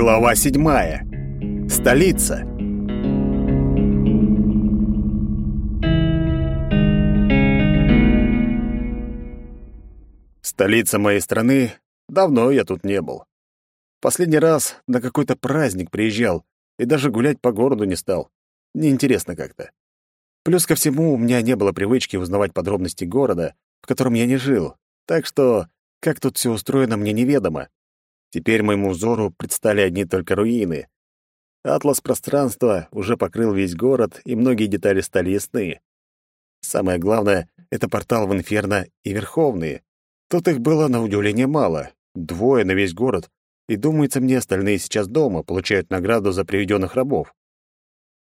Глава седьмая. Столица. Столица моей страны. Давно я тут не был. Последний раз на какой-то праздник приезжал и даже гулять по городу не стал. Неинтересно как-то. Плюс ко всему, у меня не было привычки узнавать подробности города, в котором я не жил, так что как тут все устроено, мне неведомо. Теперь моему взору предстали одни только руины. Атлас пространства уже покрыл весь город, и многие детали стали ясны. Самое главное — это портал в Инферно и Верховные. Тут их было, на удивление, мало. Двое на весь город. И, думается мне, остальные сейчас дома, получают награду за приведенных рабов.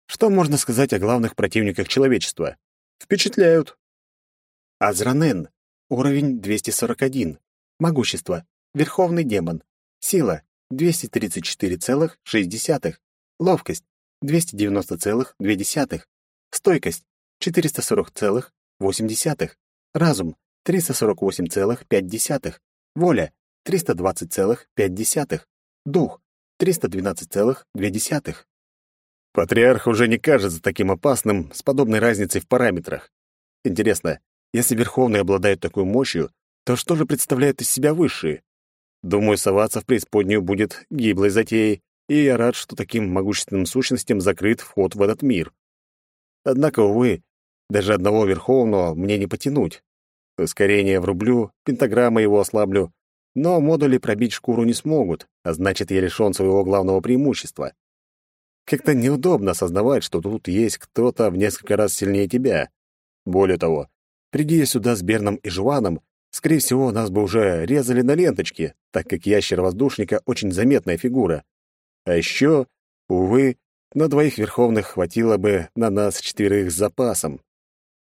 Что можно сказать о главных противниках человечества? Впечатляют. Азранен. Уровень 241. Могущество. Верховный демон. Сила 234,6. Ловкость 290,2. Стойкость 440,8. Разум 348,5. Воля 320,5. Дух 312,2. Патриарх уже не кажется таким опасным с подобной разницей в параметрах. Интересно, если Верховный обладает такой мощью, то что же представляют из себя высшие? Думаю, соваться в преисподнюю будет гиблой затеей, и я рад, что таким могущественным сущностям закрыт вход в этот мир. Однако, увы, даже одного Верховного мне не потянуть. Ускорение врублю, пентаграмма его ослаблю, но модули пробить шкуру не смогут, а значит, я лишён своего главного преимущества. Как-то неудобно осознавать, что тут есть кто-то в несколько раз сильнее тебя. Более того, приди я сюда с Берном и Жуаном, Скорее всего, нас бы уже резали на ленточке, так как ящер-воздушника очень заметная фигура. А еще, увы, на двоих верховных хватило бы на нас четверых с запасом.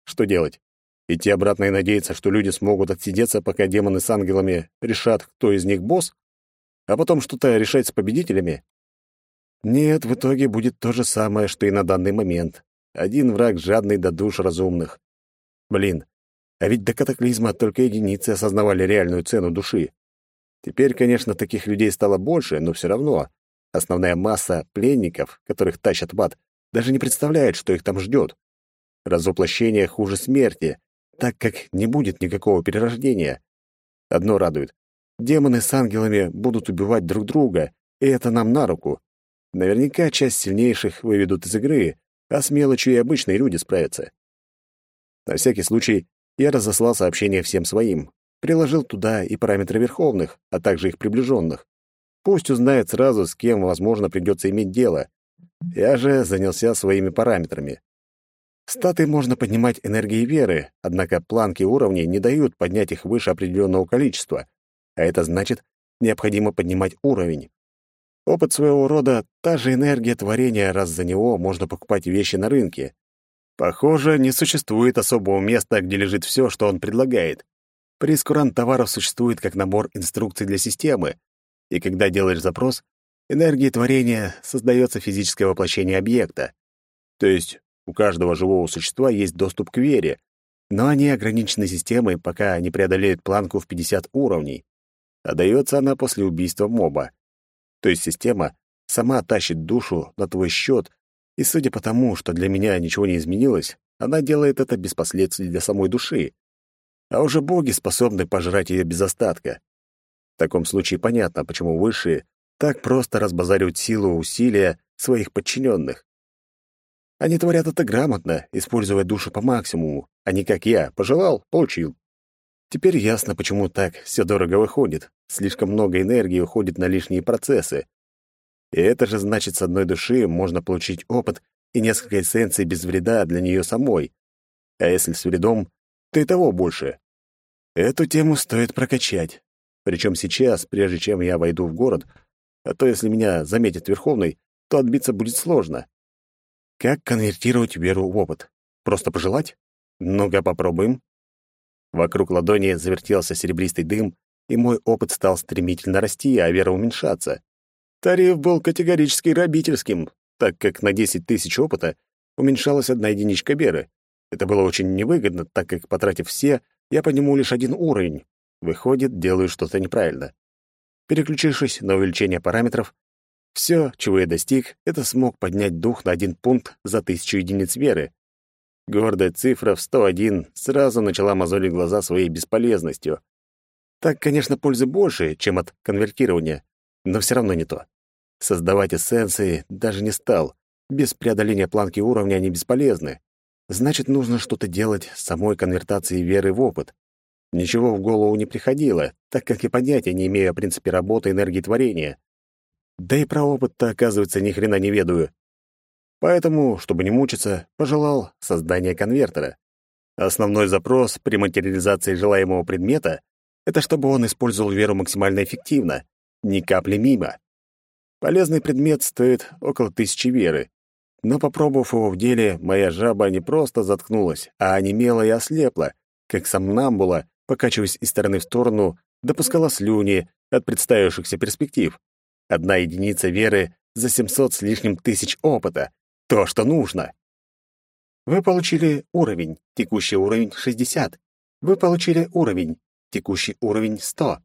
Что делать? Идти обратно и надеяться, что люди смогут отсидеться, пока демоны с ангелами решат, кто из них босс? А потом что-то решать с победителями? Нет, в итоге будет то же самое, что и на данный момент. Один враг жадный до душ разумных. Блин, а ведь до катаклизма только единицы осознавали реальную цену души. Теперь, конечно, таких людей стало больше, но все равно основная масса пленников, которых тащат в ад, даже не представляет, что их там ждет. Разоплощение хуже смерти, так как не будет никакого перерождения. Одно радует. Демоны с ангелами будут убивать друг друга, и это нам на руку. Наверняка часть сильнейших выведут из игры, а с мелочью и обычные люди справятся. На всякий случай я разослал сообщение всем своим, приложил туда и параметры верховных, а также их приближенных. Пусть узнает сразу, с кем, возможно, придется иметь дело. Я же занялся своими параметрами. Статы можно поднимать энергией веры, однако планки уровней не дают поднять их выше определенного количества, а это значит, необходимо поднимать уровень. Опыт своего рода — та же энергия творения, раз за него можно покупать вещи на рынке. Похоже, не существует особого места, где лежит все, что он предлагает. Прескурант товаров существует как набор инструкций для системы, и когда делаешь запрос, энергия творения создается физическое воплощение объекта. То есть у каждого живого существа есть доступ к вере, но они ограничены системой, пока не преодолеют планку в 50 уровней. А она после убийства моба. То есть система сама тащит душу на твой счет и судя по тому, что для меня ничего не изменилось, она делает это без последствий для самой души. А уже боги способны пожрать ее без остатка. В таком случае понятно, почему высшие так просто разбазаривают силу усилия своих подчиненных. Они творят это грамотно, используя душу по максимуму, а не как я, пожелал — получил. Теперь ясно, почему так все дорого выходит. Слишком много энергии уходит на лишние процессы, и это же значит, с одной души можно получить опыт и несколько эссенций без вреда для нее самой. А если с вредом, то и того больше. Эту тему стоит прокачать. Причем сейчас, прежде чем я войду в город, а то если меня заметит Верховный, то отбиться будет сложно. Как конвертировать веру в опыт? Просто пожелать? Ну-ка попробуем. Вокруг ладони завертелся серебристый дым, и мой опыт стал стремительно расти, а вера уменьшаться. Тариф был категорически грабительским, так как на 10 тысяч опыта уменьшалась одна единичка беры. Это было очень невыгодно, так как, потратив все, я подниму лишь один уровень. Выходит, делаю что-то неправильно. Переключившись на увеличение параметров, Все, чего я достиг, это смог поднять дух на один пункт за тысячу единиц веры. Гордая цифра в 101 сразу начала мозолить глаза своей бесполезностью. Так, конечно, пользы больше, чем от конвертирования, но все равно не то. Создавать эссенции даже не стал. Без преодоления планки уровня они бесполезны. Значит, нужно что-то делать с самой конвертацией веры в опыт. Ничего в голову не приходило, так как и понятия не имею о принципе работы энергии творения. Да и про опыт-то, оказывается, ни хрена не ведаю. Поэтому, чтобы не мучиться, пожелал создания конвертера. Основной запрос при материализации желаемого предмета — это чтобы он использовал веру максимально эффективно, ни капли мимо. Полезный предмет стоит около тысячи веры, но, попробовав его в деле, моя жаба не просто заткнулась, а онемела и ослепла, как сомнамбула, покачиваясь из стороны в сторону, допускала слюни от представившихся перспектив. Одна единица веры за 700 с лишним тысяч опыта. То, что нужно. Вы получили уровень, текущий уровень 60. Вы получили уровень, текущий уровень 100.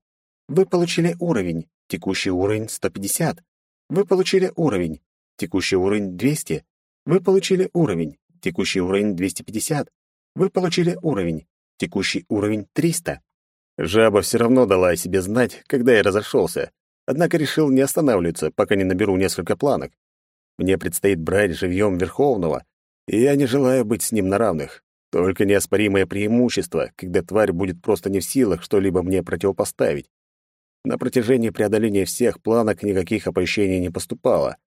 Вы получили уровень, текущий уровень 150. Вы получили уровень, текущий уровень 200. Вы получили уровень, текущий уровень 250. Вы получили уровень, текущий уровень 300. Жаба все равно дала о себе знать, когда я разошелся, однако решил не останавливаться, пока не наберу несколько планок. Мне предстоит брать живьем Верховного, и я не желаю быть с ним на равных. Только неоспоримое преимущество, когда тварь будет просто не в силах что-либо мне противопоставить. На протяжении преодоления всех планок никаких оповещений не поступало.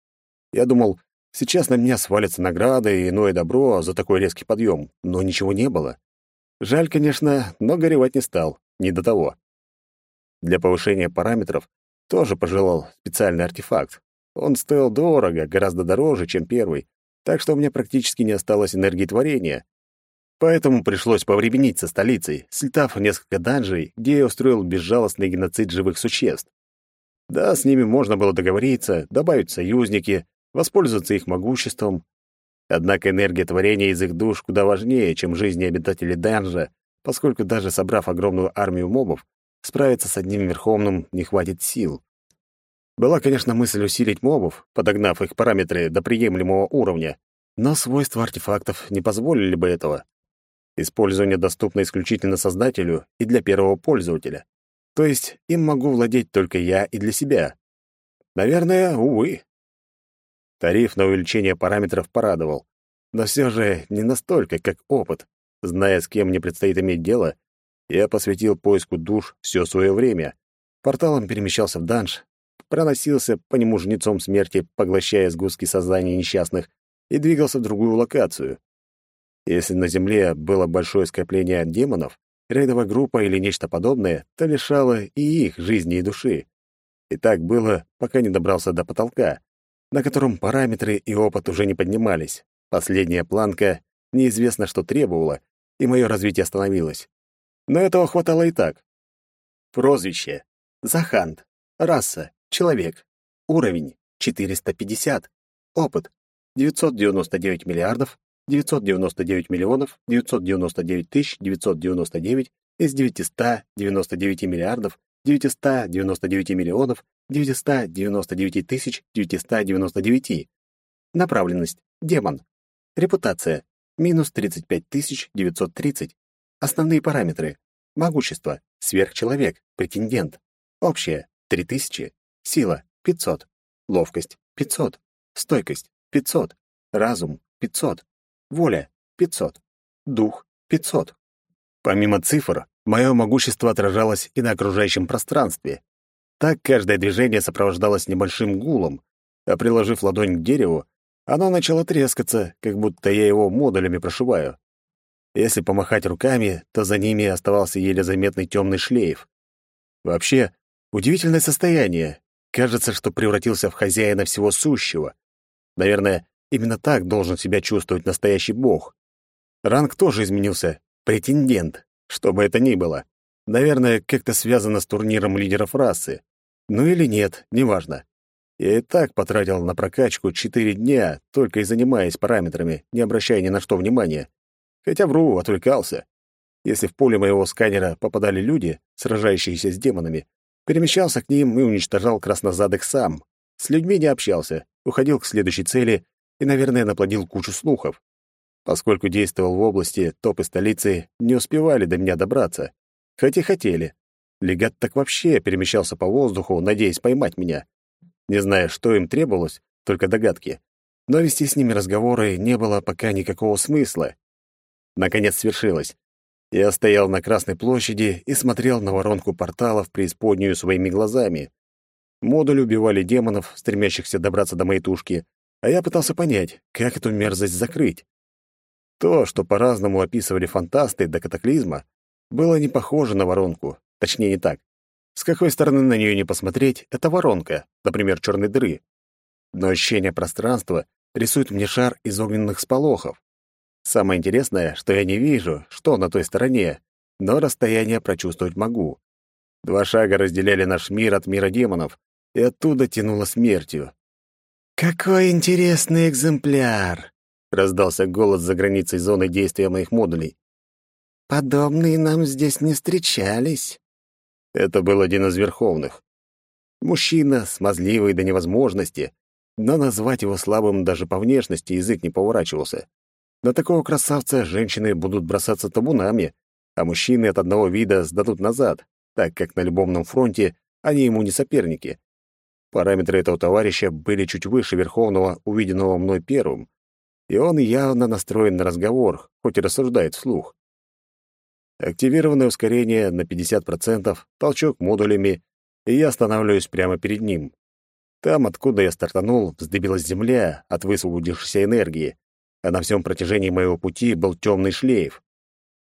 Я думал, сейчас на меня свалятся награды и иное добро за такой резкий подъем, но ничего не было. Жаль, конечно, но горевать не стал, не до того. Для повышения параметров тоже пожелал специальный артефакт. Он стоил дорого, гораздо дороже, чем первый, так что у меня практически не осталось энергии творения. Поэтому пришлось повременить со столицей, слетав в несколько данжей, где я устроил безжалостный геноцид живых существ. Да, с ними можно было договориться, добавить союзники, воспользоваться их могуществом. Однако энергия творения из их душ куда важнее, чем жизни обитателей данжа, поскольку даже собрав огромную армию мобов, справиться с одним верховным не хватит сил. Была, конечно, мысль усилить мобов, подогнав их параметры до приемлемого уровня, но свойства артефактов не позволили бы этого. Использование доступно исключительно создателю и для первого пользователя. То есть им могу владеть только я и для себя. Наверное, увы. Тариф на увеличение параметров порадовал, но все же не настолько, как опыт. Зная, с кем мне предстоит иметь дело, я посвятил поиску душ все свое время. Порталом перемещался в данж, проносился по нему жнецом смерти, поглощая сгустки сознания несчастных, и двигался в другую локацию. Если на Земле было большое скопление демонов, рейдовая группа или нечто подобное, то лишало и их жизни и души. И так было, пока не добрался до потолка, на котором параметры и опыт уже не поднимались. Последняя планка неизвестно что требовала, и мое развитие остановилось. Но этого хватало и так. Прозвище. Захант. Раса. Человек. Уровень. 450. Опыт. 999 миллиардов 999 миллионов 999 тысяч 999 из 999 миллиардов 999 миллионов 999 тысяч 999. Направленность. Демон. Репутация. Минус 35 тысяч 930. Основные параметры. Могущество. Сверхчеловек. Претендент. Общее. 3000. Сила. 500. Ловкость. 500. Стойкость. 500. Разум. 500. Воля — 500. Дух — 500. Помимо цифр, мое могущество отражалось и на окружающем пространстве. Так каждое движение сопровождалось небольшим гулом, а приложив ладонь к дереву, оно начало трескаться, как будто я его модулями прошиваю. Если помахать руками, то за ними оставался еле заметный темный шлейф. Вообще, удивительное состояние. Кажется, что превратился в хозяина всего сущего. Наверное, Именно так должен себя чувствовать настоящий бог. Ранг тоже изменился. Претендент. Что бы это ни было. Наверное, как-то связано с турниром лидеров расы. Ну или нет, неважно. Я и так потратил на прокачку четыре дня, только и занимаясь параметрами, не обращая ни на что внимания. Хотя вру, отвлекался. Если в поле моего сканера попадали люди, сражающиеся с демонами, перемещался к ним и уничтожал краснозадых сам. С людьми не общался, уходил к следующей цели и, наверное, наплодил кучу слухов. Поскольку действовал в области, топы столицы не успевали до меня добраться. Хоть и хотели. Легат так вообще перемещался по воздуху, надеясь поймать меня. Не зная, что им требовалось, только догадки. Но вести с ними разговоры не было пока никакого смысла. Наконец свершилось. Я стоял на Красной площади и смотрел на воронку порталов преисподнюю своими глазами. Модуль убивали демонов, стремящихся добраться до моей тушки, а я пытался понять, как эту мерзость закрыть. То, что по-разному описывали фантасты до катаклизма, было не похоже на воронку, точнее не так. С какой стороны на нее не посмотреть, это воронка, например, черной дыры. Но ощущение пространства рисует мне шар из огненных сполохов. Самое интересное, что я не вижу, что на той стороне, но расстояние прочувствовать могу. Два шага разделяли наш мир от мира демонов, и оттуда тянуло смертью. «Какой интересный экземпляр!» — раздался голос за границей зоны действия моих модулей. «Подобные нам здесь не встречались». Это был один из верховных. Мужчина, смазливый до невозможности, но назвать его слабым даже по внешности язык не поворачивался. На такого красавца женщины будут бросаться табунами, а мужчины от одного вида сдадут назад, так как на любовном фронте они ему не соперники. Параметры этого товарища были чуть выше Верховного, увиденного мной первым, и он явно настроен на разговор, хоть и рассуждает вслух. Активированное ускорение на 50%, толчок модулями, и я останавливаюсь прямо перед ним. Там, откуда я стартанул, вздыбилась земля от высвободившейся энергии, а на всем протяжении моего пути был темный шлейф.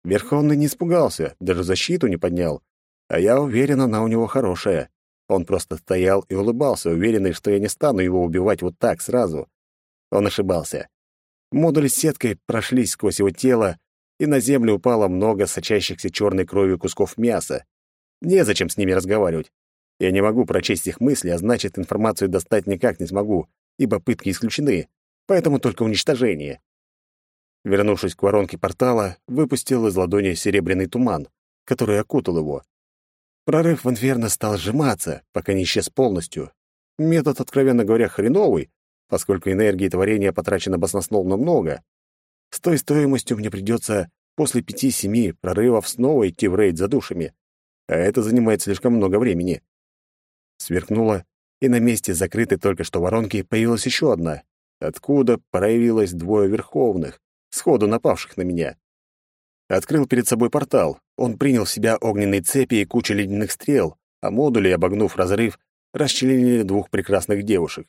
Верховный не испугался, даже защиту не поднял, а я уверен, она у него хорошая. Он просто стоял и улыбался, уверенный, что я не стану его убивать вот так сразу. Он ошибался. Модули с сеткой прошлись сквозь его тело, и на землю упало много сочащихся черной кровью кусков мяса. Незачем с ними разговаривать. Я не могу прочесть их мысли, а значит, информацию достать никак не смогу, ибо пытки исключены, поэтому только уничтожение. Вернувшись к воронке портала, выпустил из ладони серебряный туман, который окутал его. Прорыв в инферно стал сжиматься, пока не исчез полностью. Метод, откровенно говоря, хреновый, поскольку энергии творения потрачено баснословно много. С той стоимостью мне придется после пяти-семи прорывов снова идти в рейд за душами, а это занимает слишком много времени. Сверкнуло, и на месте закрытой только что воронки появилась еще одна, откуда проявилось двое верховных, сходу напавших на меня. Открыл перед собой портал. Он принял в себя огненные цепи и кучу ледяных стрел, а модули, обогнув разрыв, расчленили двух прекрасных девушек.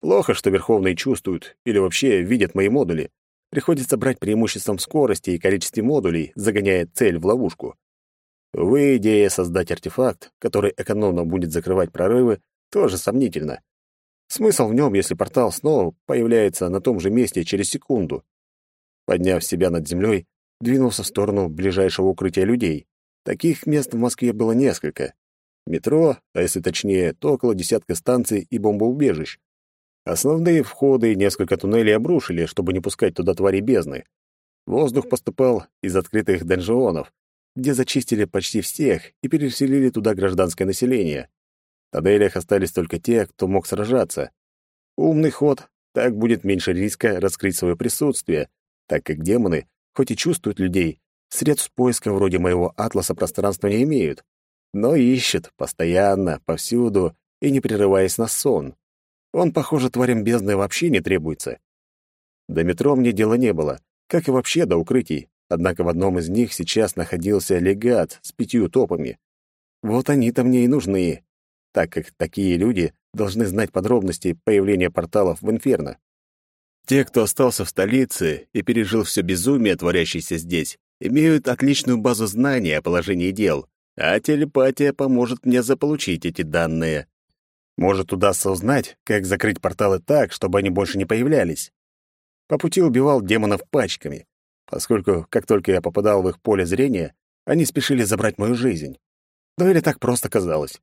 Плохо, что Верховные чувствуют или вообще видят мои модули. Приходится брать преимуществом скорости и количестве модулей, загоняя цель в ловушку. Увы, идея создать артефакт, который экономно будет закрывать прорывы, тоже сомнительна. Смысл в нем, если портал снова появляется на том же месте через секунду. Подняв себя над землей, двинулся в сторону ближайшего укрытия людей. Таких мест в Москве было несколько. Метро, а если точнее, то около десятка станций и бомбоубежищ. Основные входы и несколько туннелей обрушили, чтобы не пускать туда твари бездны. Воздух поступал из открытых донжионов, где зачистили почти всех и переселили туда гражданское население. В тоннелях остались только те, кто мог сражаться. Умный ход, так будет меньше риска раскрыть свое присутствие, так как демоны, хоть и чувствуют людей, средств поиска вроде моего атласа пространства не имеют, но ищут постоянно, повсюду и не прерываясь на сон. Он, похоже, тварям бездны вообще не требуется. До метро мне дела не было, как и вообще до укрытий. Однако в одном из них сейчас находился легат с пятью топами. Вот они-то мне и нужны, так как такие люди должны знать подробности появления порталов в Инферно. Те, кто остался в столице и пережил все безумие, творящееся здесь, имеют отличную базу знаний о положении дел, а телепатия поможет мне заполучить эти данные. Может, удастся узнать, как закрыть порталы так, чтобы они больше не появлялись. По пути убивал демонов пачками поскольку, как только я попадал в их поле зрения, они спешили забрать мою жизнь. Но или так просто казалось.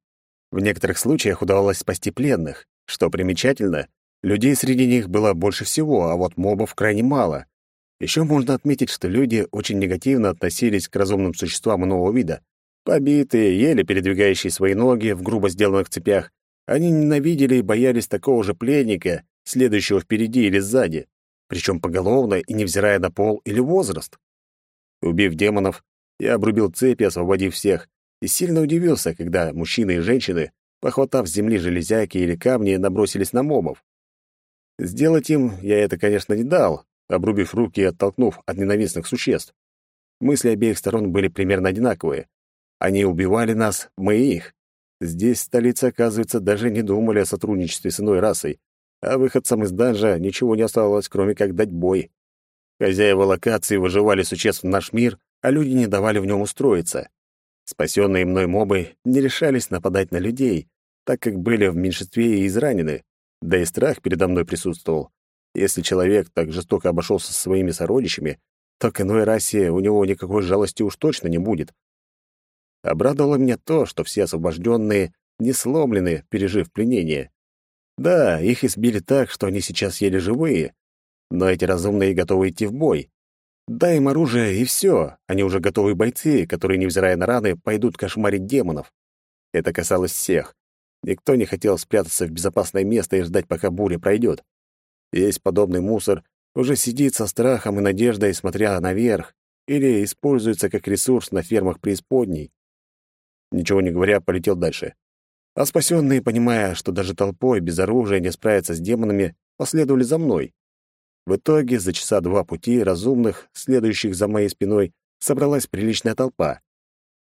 В некоторых случаях удавалось спасти пленных. Что примечательно, людей среди них было больше всего, а вот мобов крайне мало. Еще можно отметить, что люди очень негативно относились к разумным существам нового вида. Побитые, еле передвигающие свои ноги в грубо сделанных цепях, Они ненавидели и боялись такого же пленника, следующего впереди или сзади, причем поголовно и невзирая на пол или возраст. Убив демонов, я обрубил цепи, освободив всех, и сильно удивился, когда мужчины и женщины, похватав с земли железяки или камни, набросились на мобов. Сделать им я это, конечно, не дал, обрубив руки и оттолкнув от ненавистных существ. Мысли обеих сторон были примерно одинаковые. Они убивали нас, мы их. Здесь, столица, оказывается, даже не думали о сотрудничестве с иной расой, а выходцам из данжа ничего не оставалось, кроме как дать бой. Хозяева локации выживали существ в наш мир, а люди не давали в нем устроиться. Спасенные мной мобы не решались нападать на людей, так как были в меньшинстве и изранены, да и страх передо мной присутствовал. Если человек так жестоко обошелся со своими сородичами, то к иной расе у него никакой жалости уж точно не будет. Обрадовало меня то, что все освобожденные не сломлены, пережив пленение. Да, их избили так, что они сейчас еле живые, но эти разумные готовы идти в бой. Дай им оружие, и все. Они уже готовые бойцы, которые, невзирая на раны, пойдут кошмарить демонов. Это касалось всех. Никто не хотел спрятаться в безопасное место и ждать, пока буря пройдет. Весь подобный мусор уже сидит со страхом и надеждой, смотря наверх, или используется как ресурс на фермах преисподней. Ничего не говоря, полетел дальше. А спасенные, понимая, что даже толпой без оружия не справятся с демонами, последовали за мной. В итоге за часа два пути разумных, следующих за моей спиной, собралась приличная толпа.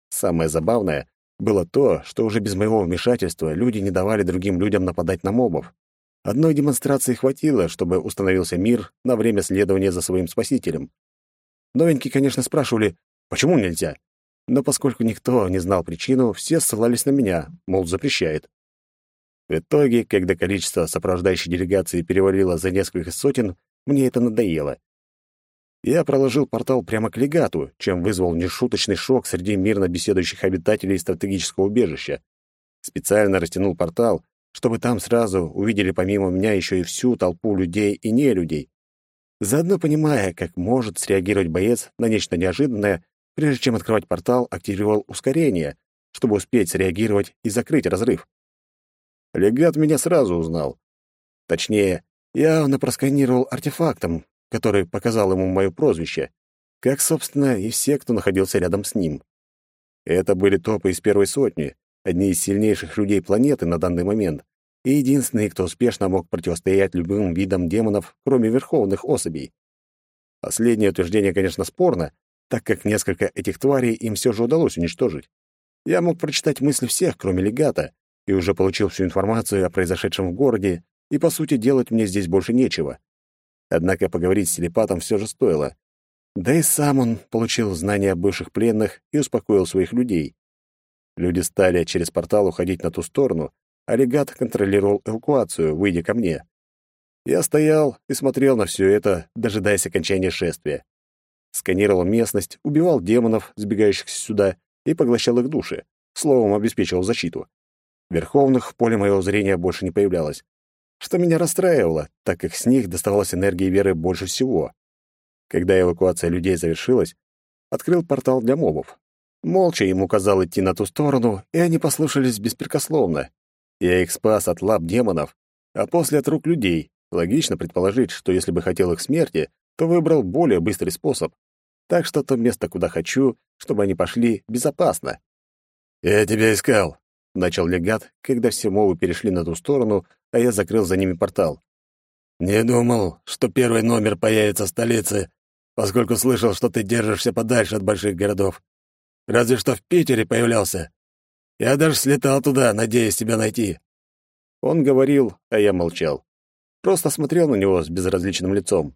Самое забавное было то, что уже без моего вмешательства люди не давали другим людям нападать на мобов. Одной демонстрации хватило, чтобы установился мир на время следования за своим спасителем. Новенькие, конечно, спрашивали, почему нельзя? Но поскольку никто не знал причину, все ссылались на меня, мол, запрещает. В итоге, когда количество сопровождающей делегации перевалило за несколько сотен, мне это надоело. Я проложил портал прямо к легату, чем вызвал нешуточный шок среди мирно беседующих обитателей стратегического убежища. Специально растянул портал, чтобы там сразу увидели помимо меня еще и всю толпу людей и нелюдей. Заодно понимая, как может среагировать боец на нечто неожиданное, прежде чем открывать портал, активировал ускорение, чтобы успеть среагировать и закрыть разрыв. Легат меня сразу узнал. Точнее, явно просканировал артефактом, который показал ему мое прозвище, как, собственно, и все, кто находился рядом с ним. Это были топы из первой сотни, одни из сильнейших людей планеты на данный момент, и единственные, кто успешно мог противостоять любым видам демонов, кроме верховных особей. Последнее утверждение, конечно, спорно, так как несколько этих тварей им все же удалось уничтожить. Я мог прочитать мысли всех, кроме легата, и уже получил всю информацию о произошедшем в городе, и, по сути, делать мне здесь больше нечего. Однако поговорить с телепатом все же стоило. Да и сам он получил знания о бывших пленных и успокоил своих людей. Люди стали через портал уходить на ту сторону, а легат контролировал эвакуацию, выйдя ко мне. Я стоял и смотрел на все это, дожидаясь окончания шествия. Сканировал местность, убивал демонов, сбегающих сюда, и поглощал их души. Словом, обеспечивал защиту. Верховных в поле моего зрения больше не появлялось. Что меня расстраивало, так как с них доставалось энергии веры больше всего. Когда эвакуация людей завершилась, открыл портал для мобов. Молча им указал идти на ту сторону, и они послушались беспрекословно. Я их спас от лап демонов, а после от рук людей. Логично предположить, что если бы хотел их смерти, то выбрал более быстрый способ. Так что то место, куда хочу, чтобы они пошли, безопасно. «Я тебя искал», — начал легат, когда все мовы перешли на ту сторону, а я закрыл за ними портал. «Не думал, что первый номер появится в столице, поскольку слышал, что ты держишься подальше от больших городов. Разве что в Питере появлялся. Я даже слетал туда, надеясь тебя найти». Он говорил, а я молчал. Просто смотрел на него с безразличным лицом.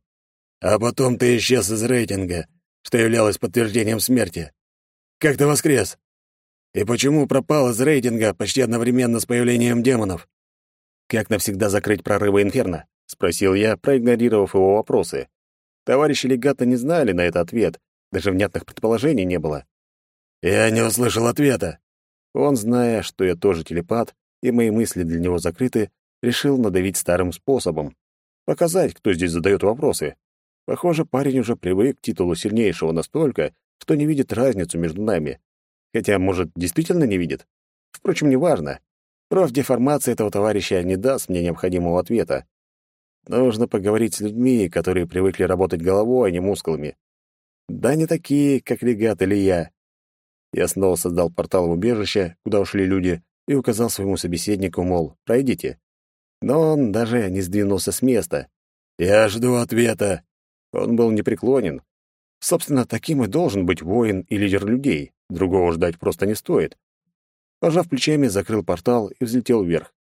«А потом ты исчез из рейтинга, что являлось подтверждением смерти. Как ты воскрес? И почему пропал из рейтинга почти одновременно с появлением демонов?» «Как навсегда закрыть прорывы Инферно?» — спросил я, проигнорировав его вопросы. Товарищи легата не знали на это ответ, даже внятных предположений не было. «Я не услышал ответа». Он, зная, что я тоже телепат, и мои мысли для него закрыты, решил надавить старым способом. Показать, кто здесь задает вопросы. Похоже, парень уже привык к титулу сильнейшего настолько, что не видит разницу между нами. Хотя, может, действительно не видит? Впрочем, неважно. Профдеформация этого товарища не даст мне необходимого ответа. Нужно поговорить с людьми, которые привыкли работать головой, а не мускулами. Да не такие, как легат или я. Я снова создал портал в убежище, куда ушли люди, и указал своему собеседнику, мол, пройдите. Но он даже не сдвинулся с места. «Я жду ответа». Он был непреклонен. Собственно, таким и должен быть воин и лидер людей. Другого ждать просто не стоит. Пожав плечами, закрыл портал и взлетел вверх.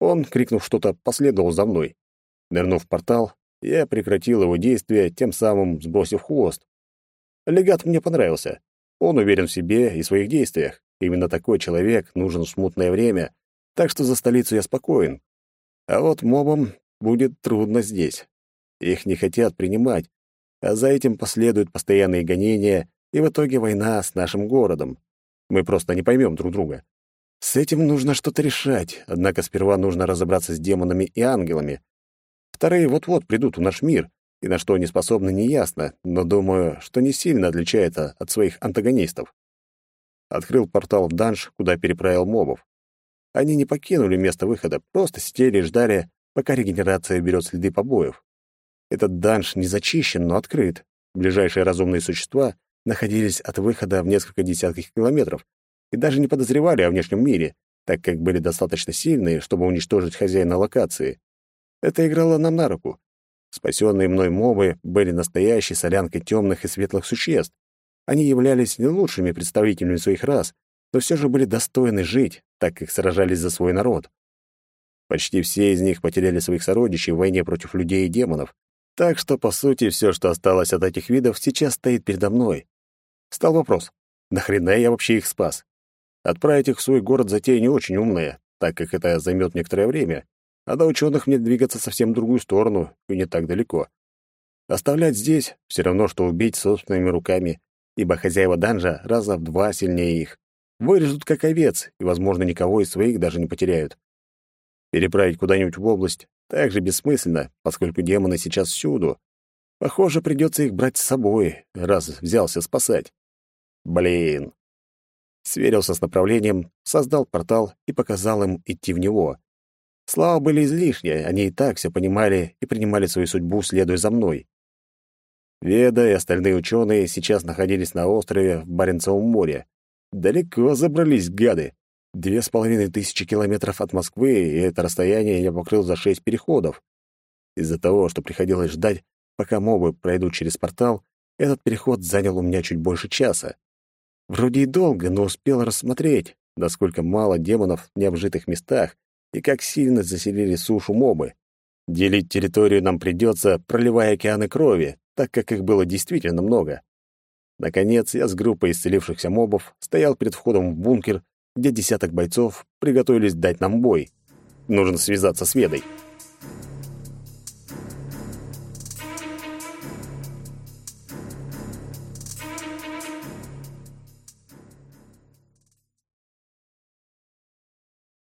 Он, крикнув что-то, последовал за мной. Нырнув в портал, я прекратил его действие, тем самым сбросив хвост. Легат мне понравился. Он уверен в себе и своих действиях. Именно такой человек нужен в смутное время, так что за столицу я спокоен. А вот мобам будет трудно здесь. Их не хотят принимать, а за этим последуют постоянные гонения и в итоге война с нашим городом. Мы просто не поймем друг друга. С этим нужно что-то решать, однако сперва нужно разобраться с демонами и ангелами. Вторые вот-вот придут в наш мир, и на что они способны, неясно, но думаю, что не сильно отличается от своих антагонистов открыл портал в данж, куда переправил мобов. Они не покинули место выхода, просто сидели и ждали, пока регенерация берет следы побоев. Этот данж не зачищен, но открыт. Ближайшие разумные существа находились от выхода в несколько десятков километров и даже не подозревали о внешнем мире, так как были достаточно сильные, чтобы уничтожить хозяина локации. Это играло нам на руку. Спасенные мной мобы были настоящей солянкой темных и светлых существ, они являлись не лучшими представителями своих рас, но все же были достойны жить, так как сражались за свой народ. Почти все из них потеряли своих сородичей в войне против людей и демонов, так что, по сути, все, что осталось от этих видов, сейчас стоит передо мной. Стал вопрос, нахрена я вообще их спас? Отправить их в свой город затея не очень умная, так как это займет некоторое время, а до ученых мне двигаться совсем в другую сторону и не так далеко. Оставлять здесь все равно, что убить собственными руками, ибо хозяева данжа раза в два сильнее их. Вырежут как овец и, возможно, никого из своих даже не потеряют. Переправить куда-нибудь в область также бессмысленно, поскольку демоны сейчас всюду. Похоже, придется их брать с собой, раз взялся спасать. Блин. Сверился с направлением, создал портал и показал им идти в него. Слава были излишние, они и так все понимали и принимали свою судьбу, следуя за мной. Веда и остальные ученые сейчас находились на острове в Баренцевом море. Далеко забрались гады. Две с половиной тысячи километров от Москвы, и это расстояние я покрыл за шесть переходов. Из-за того, что приходилось ждать, пока мобы пройдут через портал, этот переход занял у меня чуть больше часа. Вроде и долго, но успел рассмотреть, насколько мало демонов в необжитых местах и как сильно заселили сушу мобы. Делить территорию нам придется, проливая океаны крови, так как их было действительно много. Наконец, я с группой исцелившихся мобов стоял перед входом в бункер, где десяток бойцов приготовились дать нам бой. Нужно связаться с Ведой.